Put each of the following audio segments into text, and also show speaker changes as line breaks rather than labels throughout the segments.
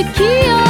The key.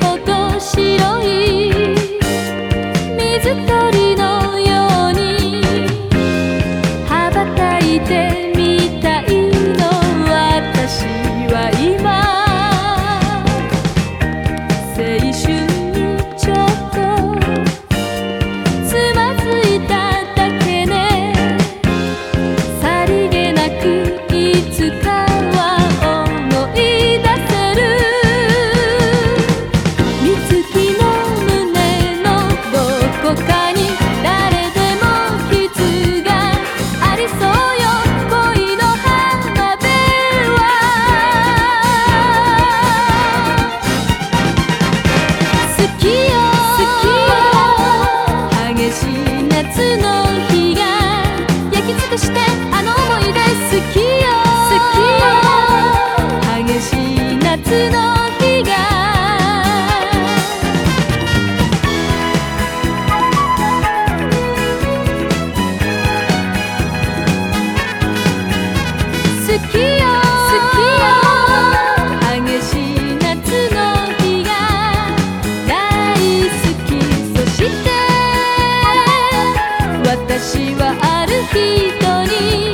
好きよ好きよ。激しい夏の日が。大好き。そして私はある人に